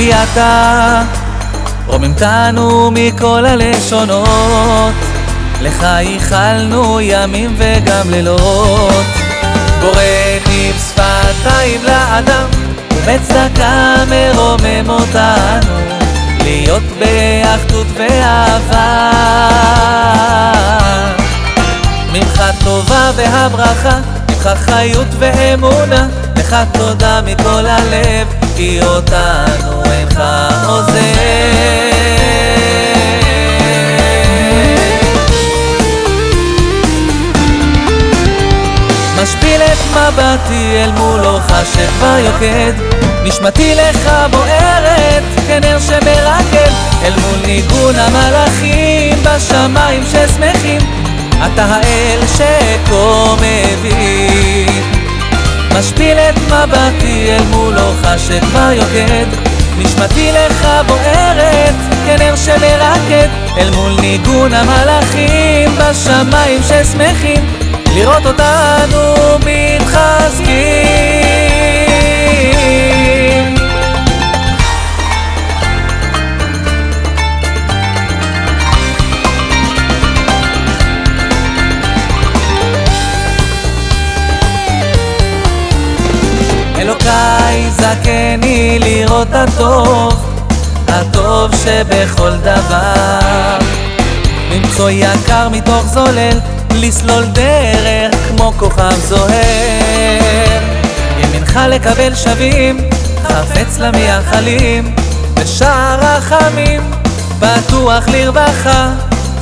אתה רוממתנו מכל הלשונות. לך ייחלנו ימים וגם לילות. בורא שפתיים לאדם ובצדקה מרומם אותנו. להיות באחדות ואהבה. ממך טובה והברכה, ממך חיות ואמונה. לך תודה מכל הלב, כי אותנו משפיל את מבטי אל מול אורך שכבר יוקד נשמתי לך בוערת כנר שמרקד. אל מול ניגון המלאכים בשמיים ששמחים. אתה האל שכה מביא משפיל את מבטי אל מול אורך שכבר יוקד נשמתי לך בוערת כנר שמרקד אל מול ניגון המלאכים בשמיים ששמחים לראות אותנו מתחזקים. אלוקיי זכני לראות הטוב, הטוב שבכל דבר. למצוא יקר מתוך זולל לסלול דרך כמו כוכב זוהר. ימינך לקבל שווים, חפץ למייחלים בשער רחמים, פתוח לרווחה.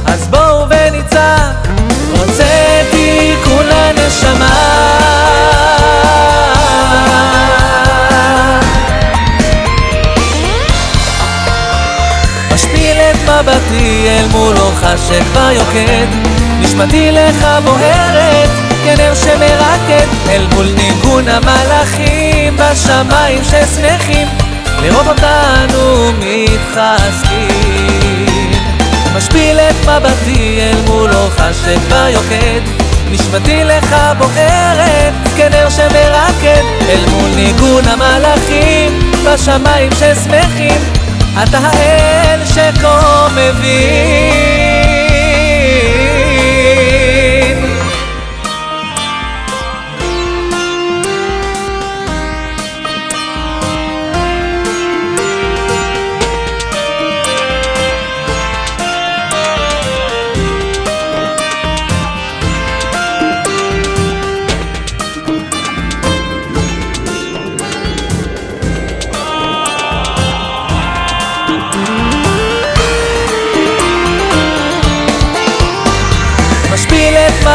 אז בואו ונצעק רוצה תיקון לנשמה מבטי אל מול אורך שכבר יוקד. נשמתי לך בוערת כנר שמרקד. אל מול ניגון המלאכים בשמיים ששמחים. לראות אותנו מתחזקים. משפיל את מבטי אל מול אורך שכבר יוקד. נשמתי לך בוערת כנר שמרקד. אל מול ניגון המלאכים בשמיים ששמחים אתה האל שכה מבין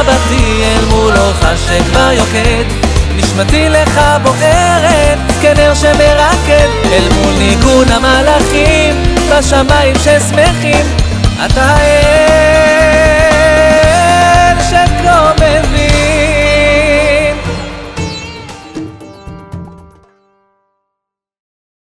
מבטי אל מול אורך שכבר יוקד נשמתי לך בוערת כנר שמרקד. אל מול ניגון המלאכים בשמיים ששמחים. אתה